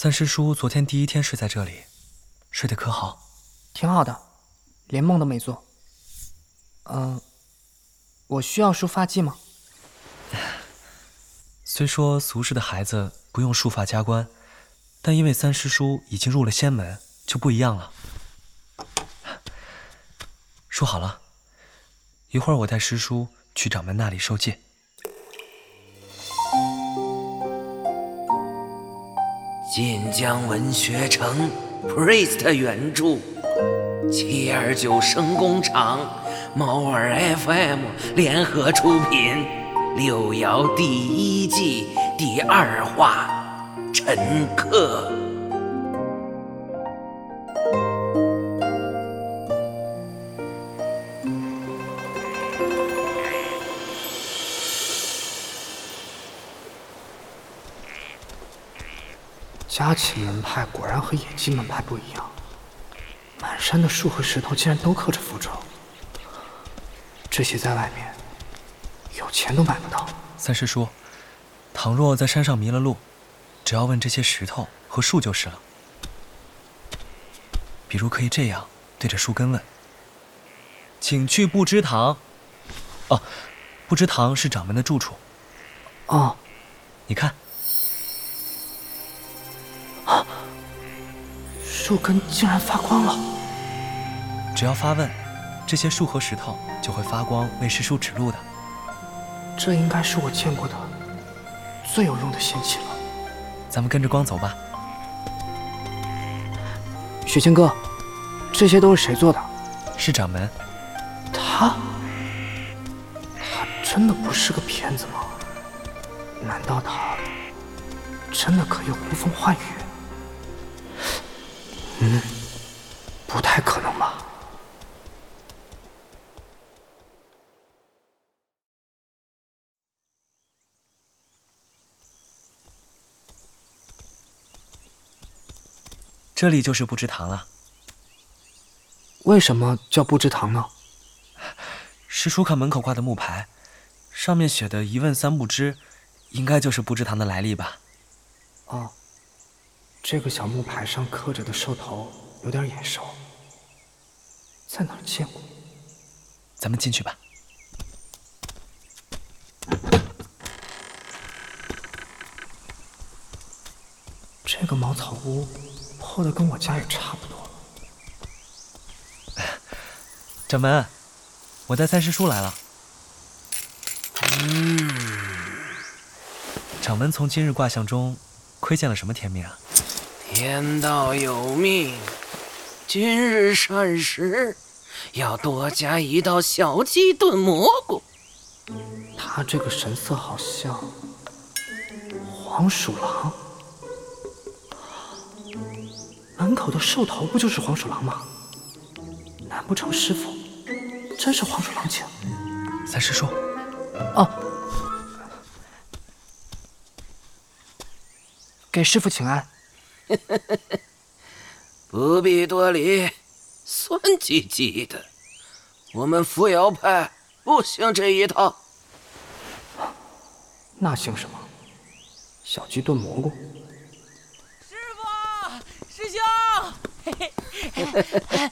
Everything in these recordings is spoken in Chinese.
三师叔昨天第一天睡在这里，睡得可好？挺好的，连梦都没做。嗯，我需要梳发剂吗？虽说俗世的孩子不用束发加冠，但因为三师叔已经入了仙门，就不一样了。梳好了，一会儿我带师叔去掌门那里受戒。晋江文学城，Priest 原著，七二九声工厂，猫耳 FM 联合出品，《六爻》第一季第二话，陈客。佳琪门派果然和野鸡门派不一样，满山的树和石头竟然都刻着符咒，这些在外面有钱都买不到。三师叔，倘若在山上迷了路，只要问这些石头和树就是了。比如可以这样对着树根问：“请去不知堂。”哦，不知堂是掌门的住处。哦，你看。树根竟然发光了！只要发问，这些树和石头就会发光，为师叔指路的。这应该是我见过的最有用的仙器了。咱们跟着光走吧。雪清哥，这些都是谁做的？是掌门。他？他真的不是个骗子吗？难道他真的可以呼风唤雨？嗯，不太可能吧。这里就是不知堂了。为什么叫不知堂呢？师叔看门口挂的木牌，上面写的一问三不知，应该就是不知堂的来历吧？哦。这个小木牌上刻着的兽头有点眼熟，在哪儿见过？咱们进去吧。这个茅草屋破的跟我家也差不多。掌门，我带三师叔来了。嗯。掌门从今日卦象中窥见了什么天命啊？天道有命，今日膳食要多加一道小鸡炖蘑菇。他这个神色好像黄鼠狼，门口的兽头不就是黄鼠狼吗？难不成师傅真是黄鼠狼精？三师叔，哦，给师傅请安。不必多礼，酸唧唧的。我们扶摇派不行这一套。那姓什么？小鸡炖蘑菇。师傅，师兄，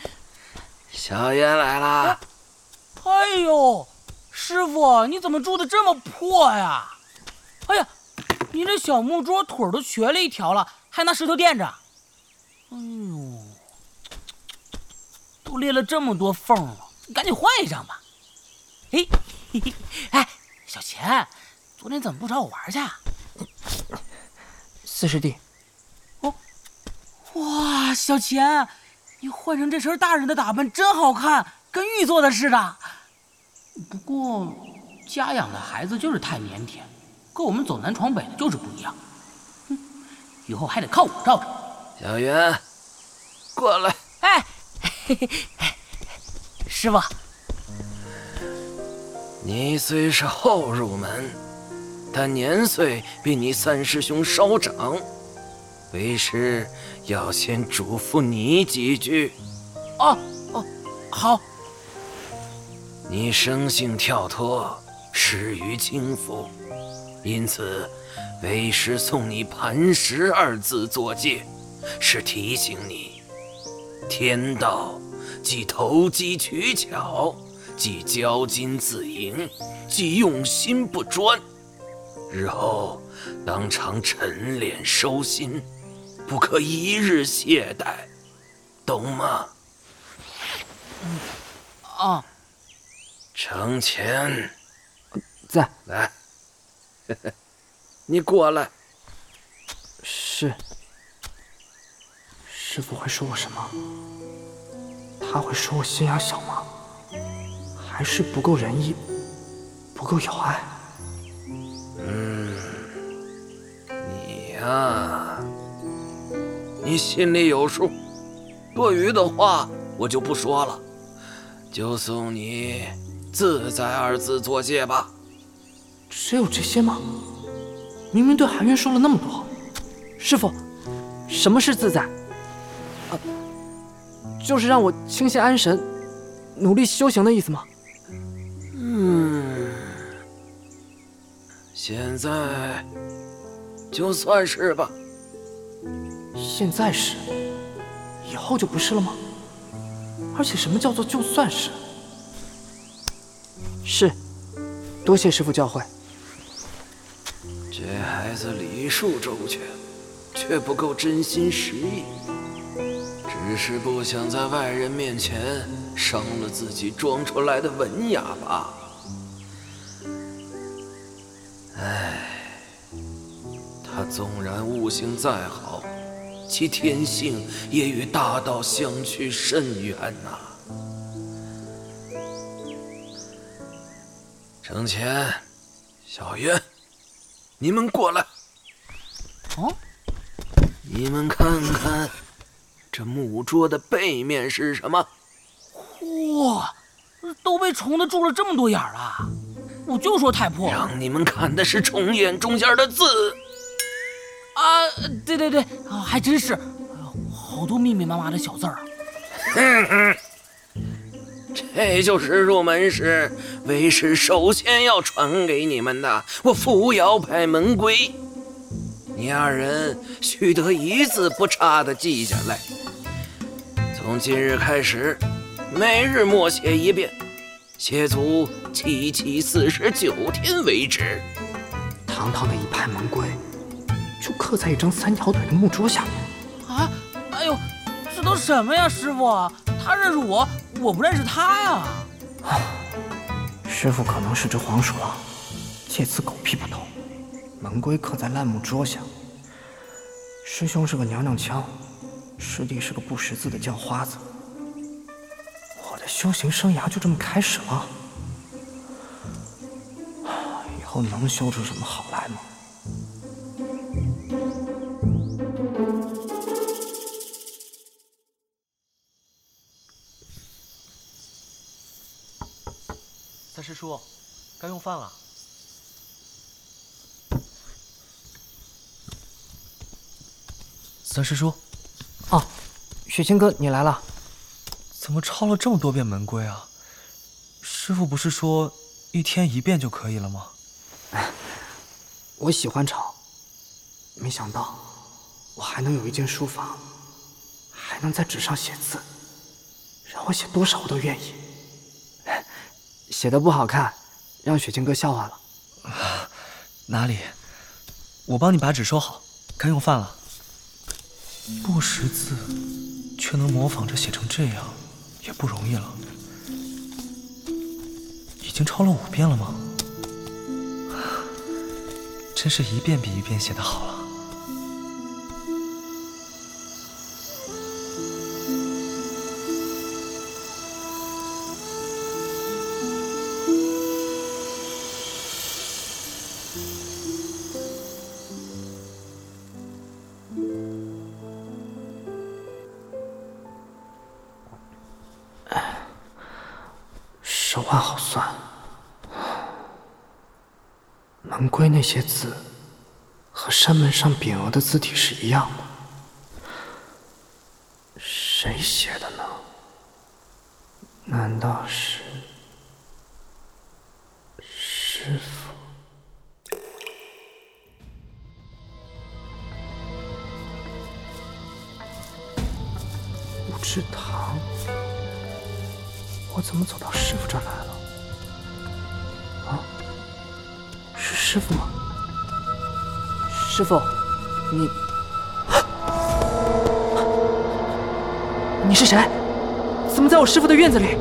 小烟来了。哎呦，师傅，你怎么住的这么破呀？哎呀，你这小木桌腿都瘸了一条了。还拿石头垫着，哎呦，都裂了这么多缝了，你赶紧换一张吧。哎，哎，小钱，昨天怎么不找我玩去？四师弟，哦，哇，小钱，你换成这身大人的打扮真好看，跟玉做的似的。不过家养的孩子就是太腼腆，跟我们走南闯北的就是不一样。以后还得靠我照着。小云，过来。哎，师傅，你虽是后入门，但年岁比你三师兄稍长，为师要先嘱咐你几句。哦哦，好。你生性跳脱，失于轻浮，因此。为师送你“磐石”二字作戒，是提醒你：天道既投机取巧，既骄矜自盈，既用心不专。日后当常沉敛收心，不可一日懈怠，懂吗？嗯啊，程前，在来，你过来。是。师傅会说我什么？他会说我心眼小吗？还是不够仁义，不够有爱？嗯，你呀，你心里有数。多余的话我就不说了，就送你“自在”二字作戒吧。只有这些吗？明明对韩渊说了那么多。师傅，什么是自在？啊，就是让我清心安神，努力修行的意思吗？嗯，现在就算是吧。现在是，以后就不是了吗？而且什么叫做就算是？是，多谢师傅教诲。这孩子礼数周全，却不够真心实意，只是不想在外人面前伤了自己装出来的文雅罢了。唉，他纵然悟性再好，其天性也与大道相去甚远呐。程前，小渊。你们过来！哦，你们看看，这木桌的背面是什么？哇，都被虫子蛀了这么多眼了！我就说太破。让你们看的是虫眼中间的字。啊，对对对，啊，还真是，好多密密麻麻的小字儿。哼哼，这就是入门时。为师首先要传给你们的，我扶摇派门规，你二人须得一字不差的记下来。从今日开始，每日默写一遍，写足七七四十九天为止。堂堂的一派门规，就刻在一张三条腿的木桌下面。啊！哎呦，都什么呀，师傅？他认识我，我不认识他呀。师傅可能是只黄鼠狼，借此狗屁不通。门规刻在烂木桌下。师兄是个娘娘腔，师弟是个不识字的叫花子。我的修行生涯就这么开始了？以后能修出什么好来吗？叔，该用饭了。三师叔，哦，雪清哥，你来了。怎么抄了这么多遍门规啊？师傅不是说一天一遍就可以了吗？我喜欢抄，没想到我还能有一间书房，还能在纸上写字，让我写多少我都愿意。写的不好看，让雪清哥笑话了。哪里？我帮你把纸收好，该用饭了。不识字，却能模仿着写成这样，也不容易了。已经抄了五遍了吗？真是一遍比一遍写的好了。这些字和山门上匾额的字体是一样的，谁写的呢？难道是师傅？五池堂？我怎么走到师傅这儿来了？啊，是师傅吗？师傅，你你是谁？怎么在我师傅的院子里？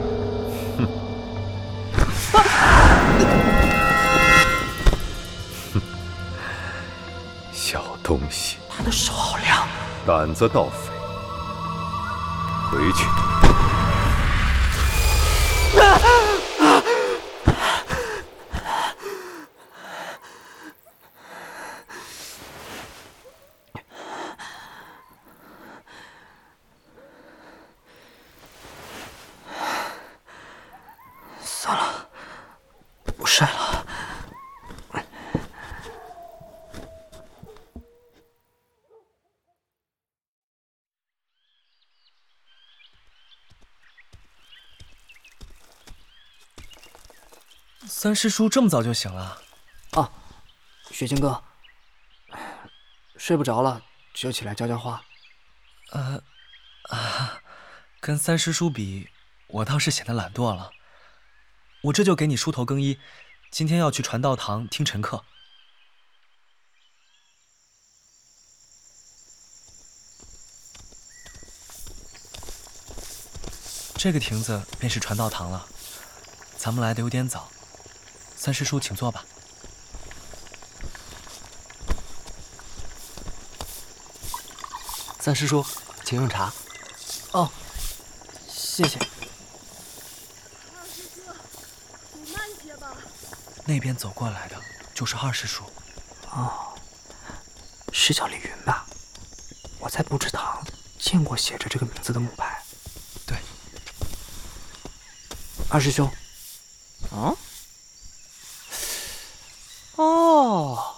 小东西，他的手好凉。胆子倒肥，回去。算了，不晒了。三师叔这么早就醒了？啊，雪清哥，睡不着了就起来浇浇花。呃，啊，跟三师叔比，我倒是显得懒惰了。我这就给你梳头更衣，今天要去传道堂听晨课。这个亭子便是传道堂了，咱们来的有点早。三师叔，请坐吧。三师叔，请用茶。哦，谢谢。二师兄，你慢些吧。那边走过来的就是二师叔。哦，是叫李云吧？我在布置堂见过写着这个名字的木牌。对。二师兄。啊？哦，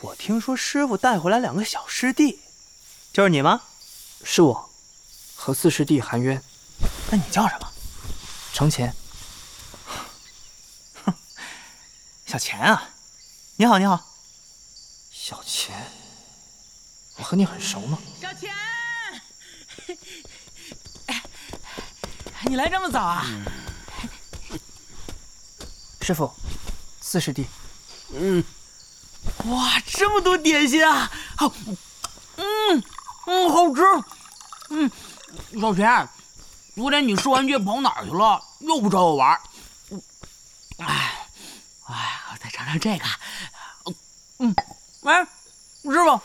我听说师傅带回来两个小师弟，就是你吗？是我，和四师弟含冤。那你叫什么？程前。哼，小钱啊！你好，你好。小钱，我和你很熟吗？小钱，你来这么早啊？师傅，四师弟。嗯，哇，这么多点心啊！好，嗯嗯，好吃。嗯，小钱，昨天你吃完箭跑哪儿去了？又不找我玩？哎，哎，我再尝尝这个。嗯，哎，师傅，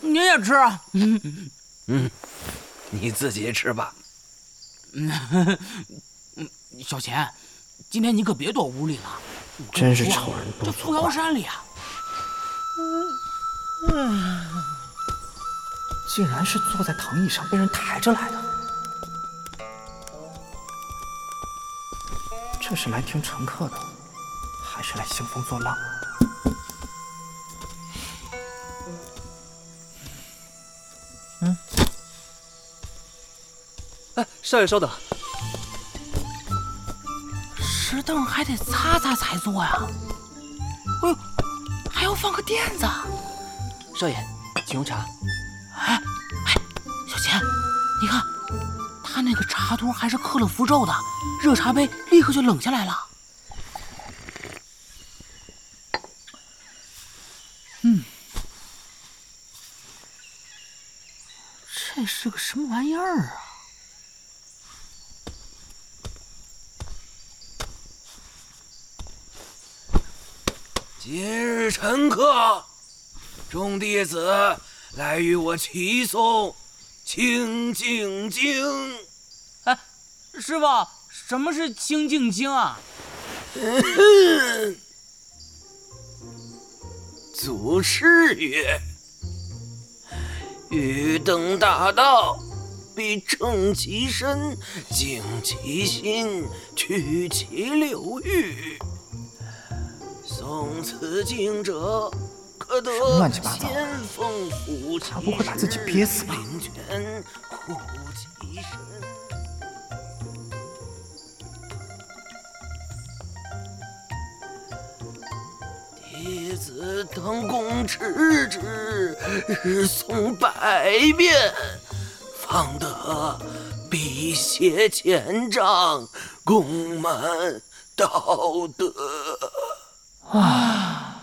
你也吃啊？嗯嗯，你自己吃吧。嗯嗯，小钱，今天你可别躲屋里了。真是丑人多这醋腰山里啊，嗯，竟然是坐在躺椅上被人抬着来的。这是来听乘客的，还是来兴风作浪？嗯。哎，少爷稍等。石凳还得擦擦才坐呀！放个垫子。少爷，请用茶。哎哎，小钱，你看，他那个茶托还是刻了符咒的，热茶杯立刻就冷下来了。嗯，这是个什么玩意儿啊？今日晨课，众弟子来与我齐诵《清净经》。哎，师傅，什么是《清净经》啊？祖师曰：“欲登大道，必正其身，静其心，去其六欲。”诵此经者，可得仙风虎旗，他不会把自己憋死吧？灵泉护其身。弟子等共持之，日诵百遍，方得辟邪千丈，功满道德。啊，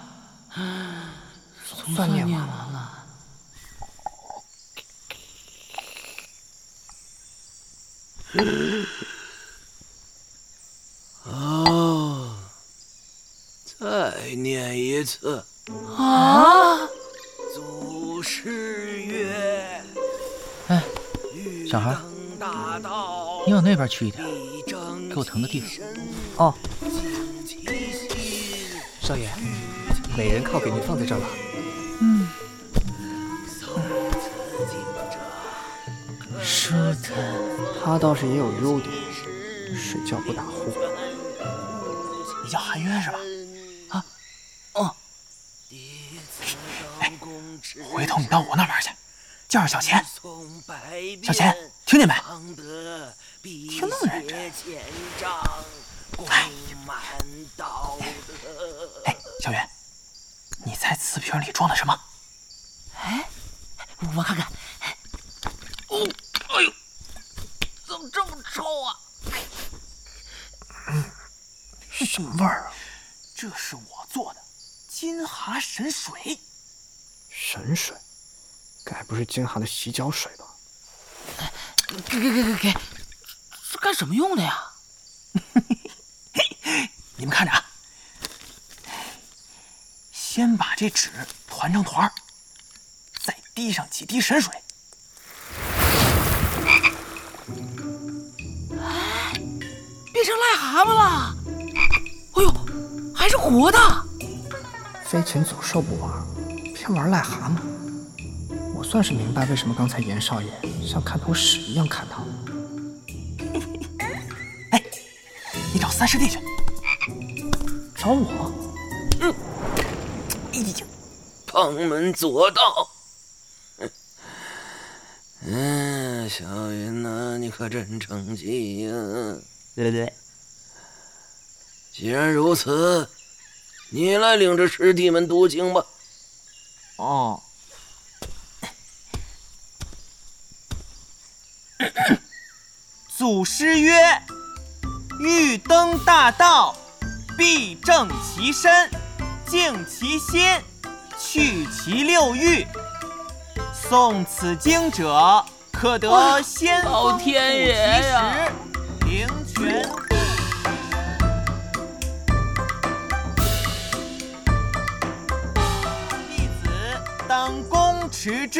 总算念完了。哦，再念一次。啊！祖师曰：“哎，小孩，你往那边去一点，给我腾个地方。”哦。少爷，美人靠给您放在这儿了。嗯。舒坦。他倒是也有优点，睡觉不打呼。你叫韩渊是吧？啊，哦。哎，回头你到我那玩去，叫上小钱。小钱，听见没？听那么认真。哎，哎，小袁，你猜瓷瓶里装的什么？哎，我看看。哦，哎呦，怎么这么臭啊？嗯，什么味儿啊？这是我做的金蛤神水。神水？该不是金蛤的洗脚水吧？给给给给给，是干什么用的呀？你们看着啊，先把这纸团成团再滴上几滴神水。哎，变成癞蛤蟆了！还是活的！飞禽走兽不玩，偏玩癞蛤蟆。我算是明白为什么刚才严少爷像看坨屎一样看他了。哎，你找三师弟去。找我？嗯，哎呀旁门左道。嗯，小云呐，你可真争气呀！对对对。既然如此，你来领着师弟们读经吧。哦。祖师曰：“欲登大道。”必正其身，静其心，去其六欲。诵此经者，可得仙老天爷呀！灵泉。当恭持之，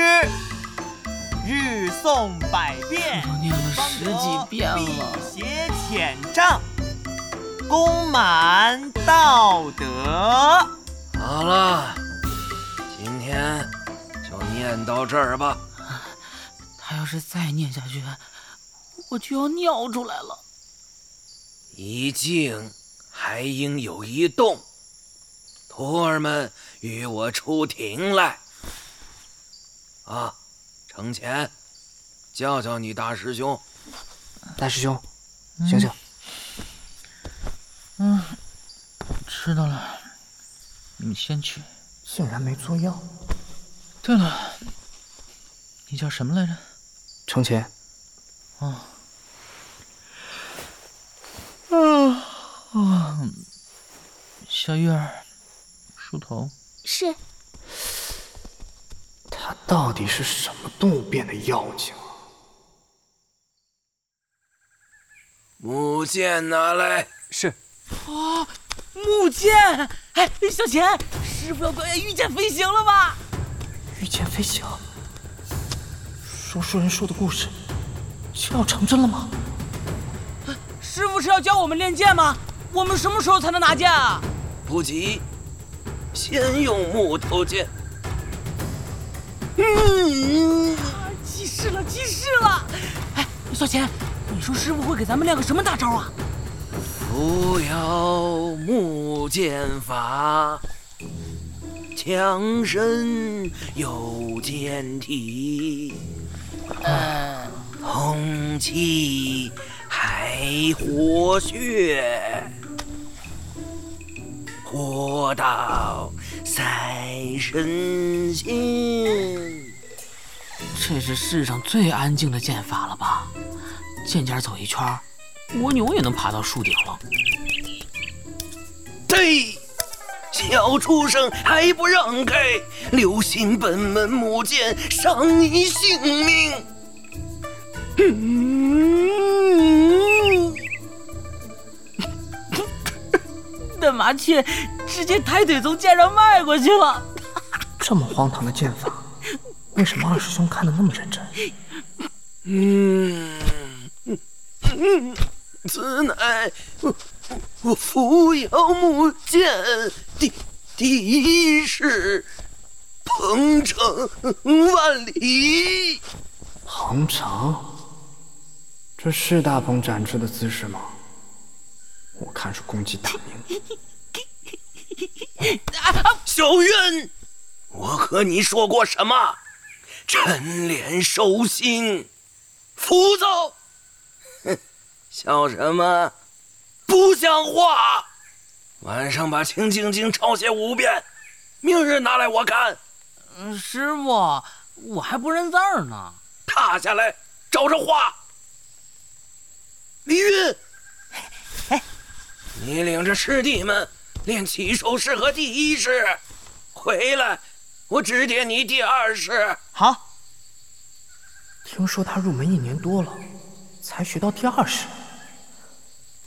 日诵百遍，我念了十几遍了。辟邪遣障。功满道德。好了，今天就念到这儿吧。他要是再念下去，我就要尿出来了。一静还应有一动，徒儿们与我出庭来。啊，程前，叫叫你大师兄。大师兄，醒醒。嗯，知道了。你们先去。竟然没做药。对了，你叫什么来着？程前。哦。啊啊！小玉儿，梳头。是。他到底是什么动物变的妖精啊？木剑拿来。是。啊，木剑！哎，小钱，师傅要表演御剑飞行了吧？御剑飞行？说书人说的故事就要成真了吗？师傅是要教我们练剑吗？我们什么时候才能拿剑啊？不急，先用木头剑。嗯，起势了，起势了！哎，小钱，你说师傅会给咱们练个什么大招啊？扶摇木剑法，强身有健体，通气还活血，活到赛神仙。这是世上最安静的剑法了吧？剑尖走一圈，蜗牛也能爬到树顶了。对，小畜生还不让开，留心本门母剑伤你性命。嗯，那麻雀直接抬腿从剑上迈过去了。这么荒唐的剑法，为什么二师兄看得那么认真？嗯，嗯，此乃我我扶摇木剑第第一式，鹏程万里。鹏程，这是大鹏展翅的姿势吗？我看是公鸡打鸣。小渊，我和你说过什么？沉敛收心，浮躁。哼，笑什么？不像话！晚上把《清净经》抄写五遍，明日拿来我看。嗯，师傅，我还不认字儿呢。踏下来，照着画。李云，你领着师弟们练起手式和第一式，回来我指点你第二式。好。听说他入门一年多了，才学到第二式，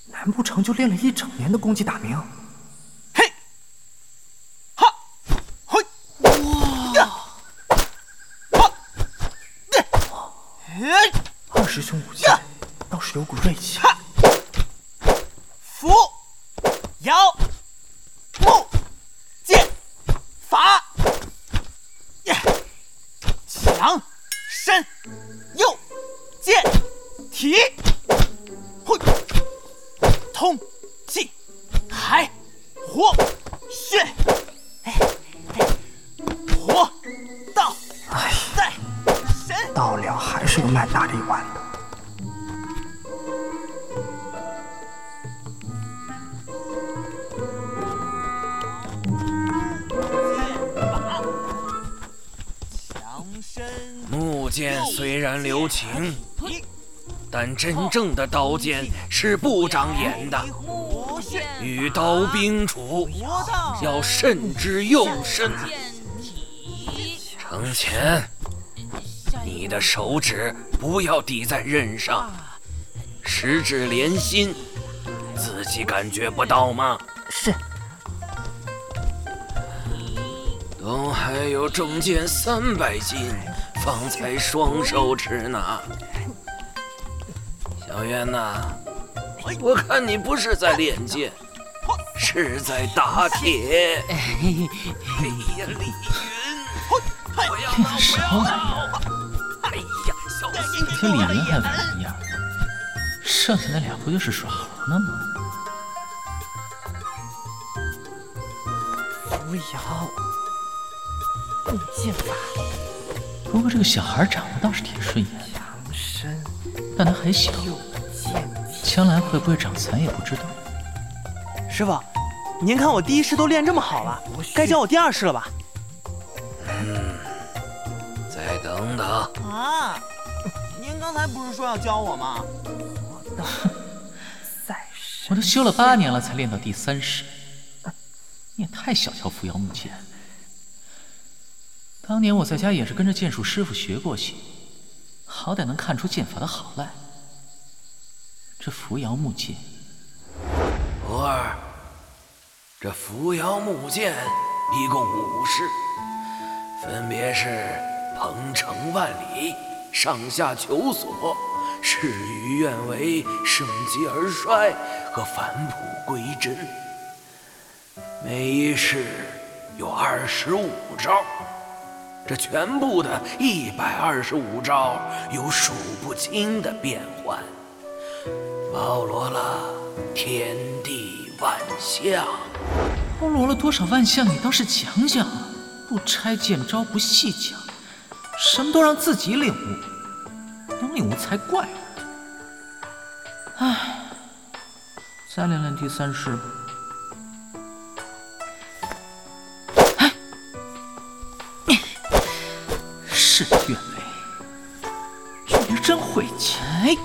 难不成就练了一整年的攻击打鸣？嘿，哈，嘿，哇，哈，哎，二师兄武剑倒是有股锐气。真正的刀剑是不长眼的。与刀兵处，要慎之又慎。程前，你的手指不要抵在刃上，十指连心，自己感觉不到吗？是。东海有重剑三百斤，方才双手持拿。小渊呐，我看你不是在练剑，是在打铁。哎呀，李云，我要练什么玩意儿？哎呀，小心这李云还玩一样，剩下那俩不就是耍猴呢吗？扶摇木剑法，不过这个小孩长得倒是挺顺眼，强身但他还小。将来会不会长残也不知道。师傅，您看我第一式都练这么好了，该教我第二式了吧？嗯，再等等。啊，您刚才不是说要教我吗？我都修了八年了，才练到第三式，你也太小瞧扶摇木剑。当年我在家也是跟着剑术师傅学过些，好歹能看出剑法的好赖。这扶摇木剑，徒儿，这扶摇木剑一共五式，分别是鹏程万里、上下求索、事与愿违、盛极而衰和返璞归真。每一式有二十五招，这全部的一百二十五招有数不清的变换。包罗了天地万象，包罗了多少万象？你倒是讲讲啊！不拆剑招，不细讲，什么都让自己领悟，能领悟才怪。唉，再练练第三式。事与愿违，你真晦气！哎。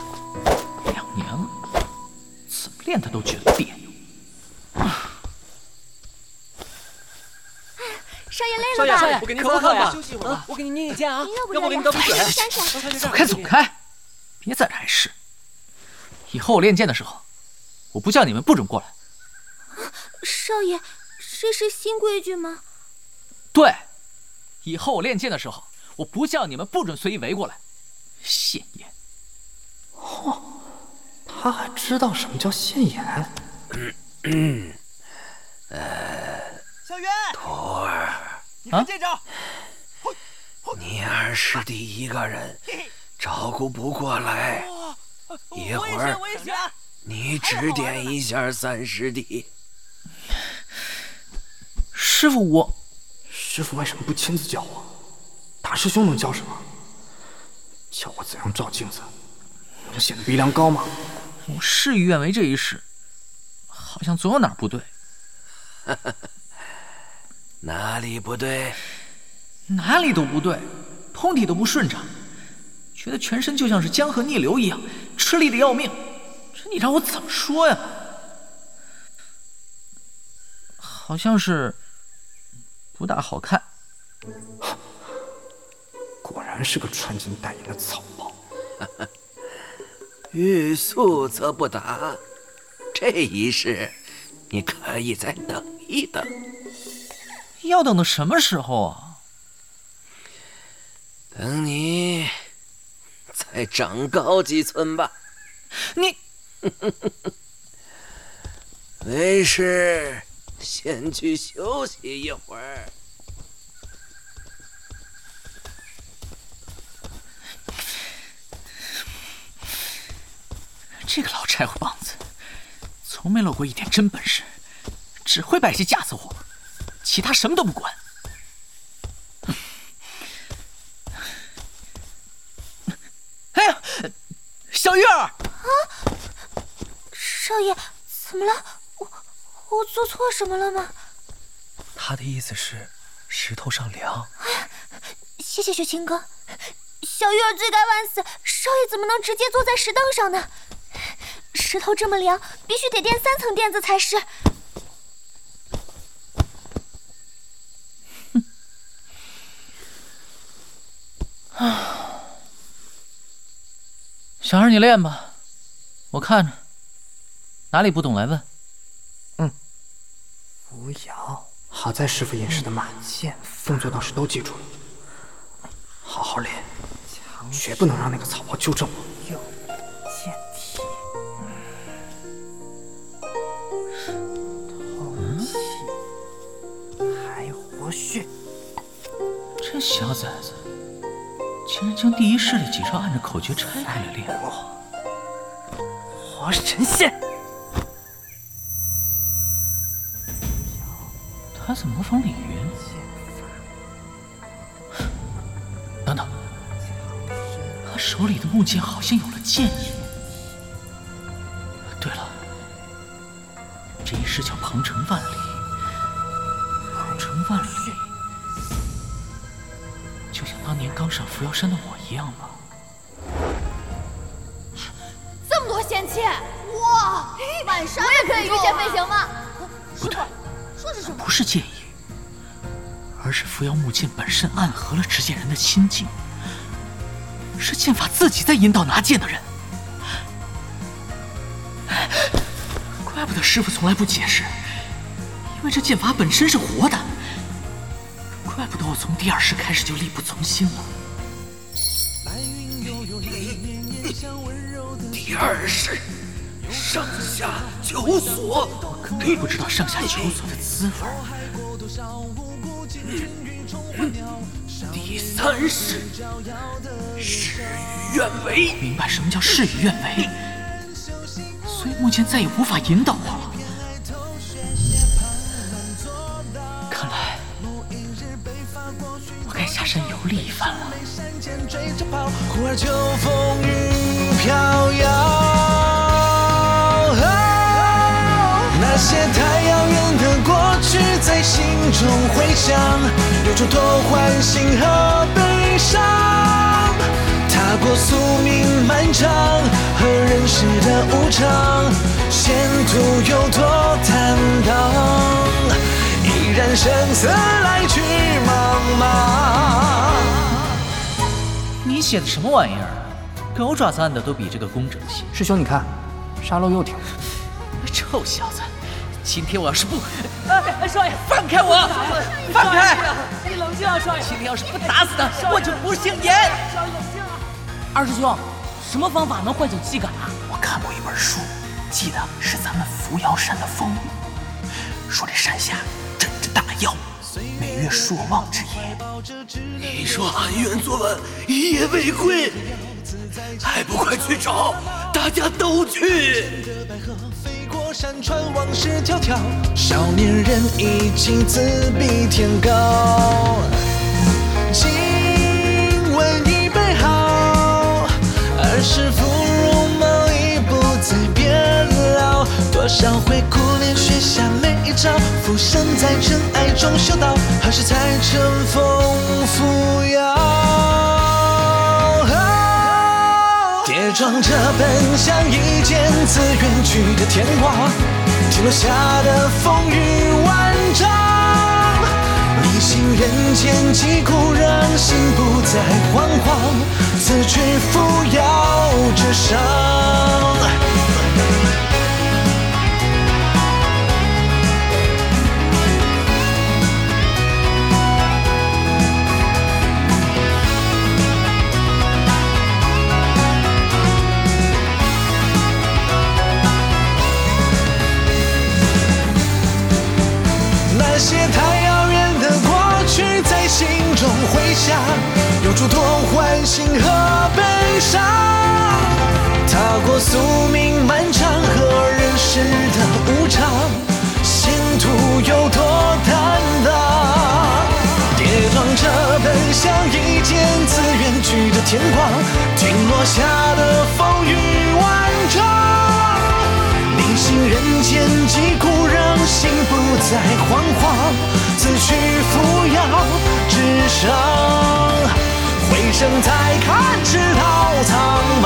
练他都觉得别扭。少爷累了吧？我给您擦汗吧，休息一会儿，我给您捏捏肩啊。要不要不我给你倒杯水？闪闪。走开，走开！别再碍事。以后我练剑的时候，我不叫你们不准过来。少爷，这是新规矩吗？对，以后我练剑的时候，我不叫你们不准随意围过来。现眼。嚯，他还知道什么叫现眼。嗯，呃小月，徒儿，你看这招，你二师弟一个人照顾不过来，一会儿。你指点一下三师弟。师傅，我师傅为什么不亲自教我？大师兄能教什么？教我怎样照镜子，能显得鼻梁高吗？我事与愿违这一事，好像总有哪儿不对。哪里不对？哪里都不对，通体都不顺畅，觉得全身就像是江河逆流一样，吃力的要命。这你让我怎么说呀？好像是不大好看。果然是个穿金戴银的草包。欲速则不达，这一世你可以再等一等。要等到什么时候啊？等你再长高几寸吧。你没事，先去休息一会儿。这个老柴火棒子，从没露过一点真本事，只会摆些架子货，其他什么都不管。哎呀，小玉儿，啊少爷，怎么了？我我做错什么了吗？他的意思是石头上凉。谢谢雪清哥，小玉儿罪该万死。少爷怎么能直接坐在石凳上呢？石头这么凉，必须得垫三层垫子才是。啊小孩你练吧，我看着，哪里不懂来问。嗯扶摇，好在师傅演示的慢，动作倒是都记住了。好好练，绝不能让那个草包纠正我。这小崽子，竟然将第一式的几招按着口诀拆开了练。活神仙，他在模仿李云。等等，他手里的木剑好像有了剑意。对了，这一式叫鹏程万里。上扶摇山的我一样吧。这么多仙气，哇！满山我也可以御剑飞行吗？不对，说是什么？不是剑意，而是扶摇木剑本身暗合了持剑人的心境，是剑法自己在引导拿剑的人。怪不得师傅从来不解释，因为这剑法本身是活的。怪不得我从第二式开始就力不从心了。上下九锁。你不知道上下九锁的滋味。第三式，事与愿违。明白什么叫事与愿违，所以目前再也无法引导我了。看来我该下山游历一番了。忽而秋风雨飘摇。些太遥远的过去在心中回响，有种多欢欣和悲伤。踏过宿命漫长和人世的无常，前途有多坦荡，依然声色来去茫茫。你写的什么玩意儿？狗爪子按的都比这个工整些。师兄，你看，沙漏又停了。臭小子，今天我要是不……哎，少爷，放开我！放开！你冷静啊，少爷。今天要是不打死他，我就不姓严。少爷冷静啊！二师兄，什么方法能唤醒气感啊？我看过一本书，记得是咱们扶摇山的风雨，说这山下镇着大妖，每月朔望之夜。你说含冤作案，一夜未归，还不快去找？大家都去。山川往事迢迢，少年人已经自比天高。今晚一杯好，儿时芙蓉梦已不再变老。多少回苦练雪下每一招，浮生在尘埃中修道，何时才乘风扶摇？跌撞着奔向一剑自远去的天光，停落下的风雨万丈。理性人间疾苦，让心不再惶惶，此去扶摇直上。些太遥远的过去，在心中回响，有诸多欢欣和悲伤。踏过宿命漫长和人世的无常，前途有多坦荡？跌撞着奔向一剑自远去的天光，停落下的风雨万丈。逆行人间疾苦，心不再惶惶，此去扶摇直上，回声再看，直到苍茫。